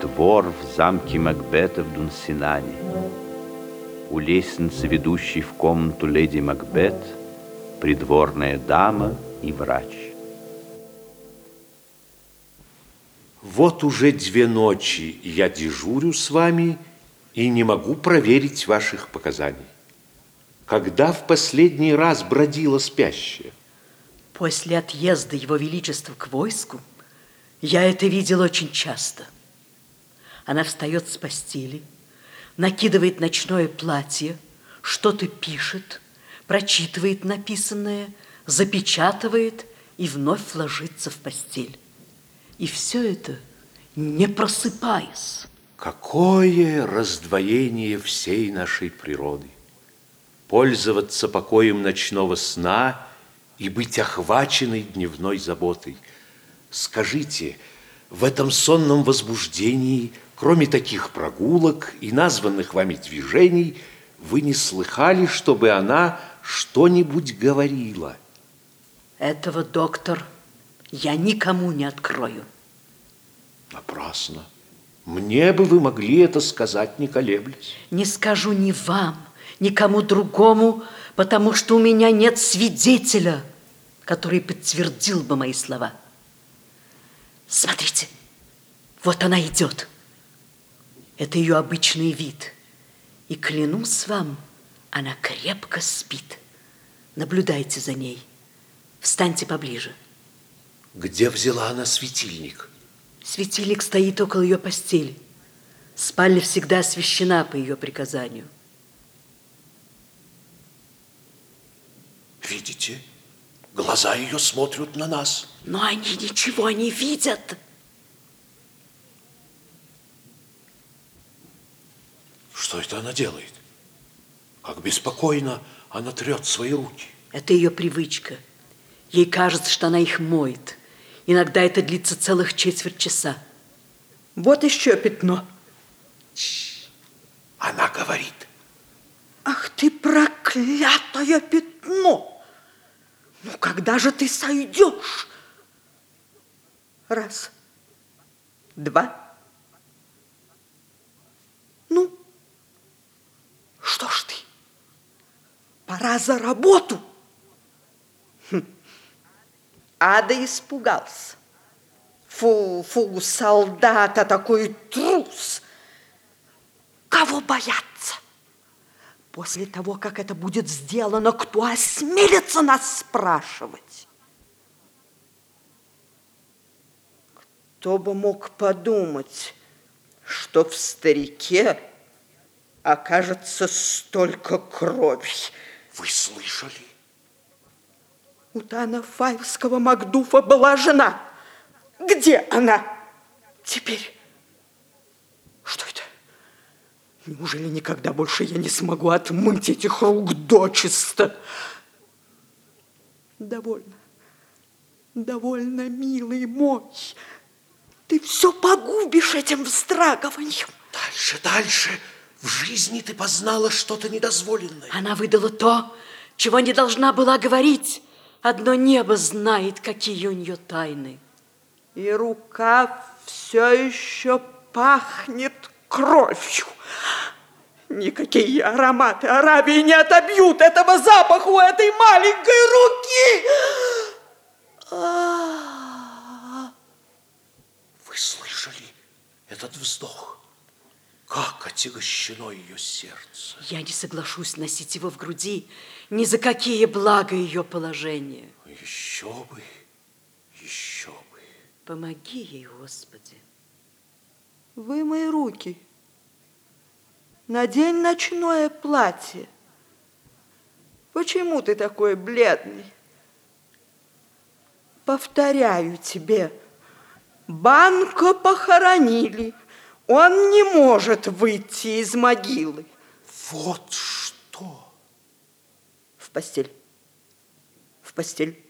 Двор в замке Макбета в Дунсинане. У лестницы, ведущей в комнату леди Макбет, придворная дама и врач. Вот уже две ночи я дежурю с вами и не могу проверить ваших показаний. Когда в последний раз бродила спящая? После отъезда Его Величества к войску я это видел очень часто. Она встает с постели, накидывает ночное платье, что-то пишет, прочитывает написанное, запечатывает и вновь ложится в постель. И все это не просыпаясь. Какое раздвоение всей нашей природы! Пользоваться покоем ночного сна и быть охваченной дневной заботой. Скажите, в этом сонном возбуждении, кроме таких прогулок и названных вами движений, вы не слыхали, чтобы она что-нибудь говорила? Этого, доктор, я никому не открою. Напрасно. Мне бы вы могли это сказать, не колеблясь. Не скажу ни вам, никому другому, потому что у меня нет свидетеля, который подтвердил бы мои слова. Смотрите, вот она идет. Это ее обычный вид. И клянусь вам, она крепко спит. Наблюдайте за ней. Встаньте поближе. Где взяла она светильник? Светильник стоит около ее постели. Спальня всегда освещена по ее приказанию. Видите, глаза ее смотрят на нас. Но они ничего не видят. Что это она делает? Как беспокойно она трет свои руки. Это ее привычка. Ей кажется, что она их моет. Иногда это длится целых четверть часа. Вот еще пятно. Она говорит. Ах ты проклятое пятно! Ну, когда же ты сойдешь? Раз, два. Ну, что ж ты? Пора за работу. Хм. Ада испугался. Фу, фу, солдата такой трус. Кого бояться? После того, как это будет сделано, кто осмелится нас спрашивать? Кто бы мог подумать, что в старике окажется столько крови? Вы слышали? У Тана Фаевского Макдуфа была жена. Где она теперь? Что это? Неужели никогда больше я не смогу отмыть этих рук дочисто? Довольно. Довольно, милый мой. Ты все погубишь этим вздрагиванием. Дальше, дальше. В жизни ты познала что-то недозволенное. Она выдала то, чего не должна была говорить. Одно небо знает, какие у нее тайны. И рука все еще пахнет кровью. Никакие ароматы Аравии не отобьют этого запаха у этой маленькой руки. Вы слышали этот вздох? Как отягощено ее сердце. Я не соглашусь носить его в груди ни за какие блага ее положения. Еще бы, еще бы. Помоги ей, Господи. Вымой руки. Надень ночное платье. Почему ты такой бледный? Повторяю тебе, Банко похоронили. Он не может выйти из могилы. Вот что. В постель. В постель.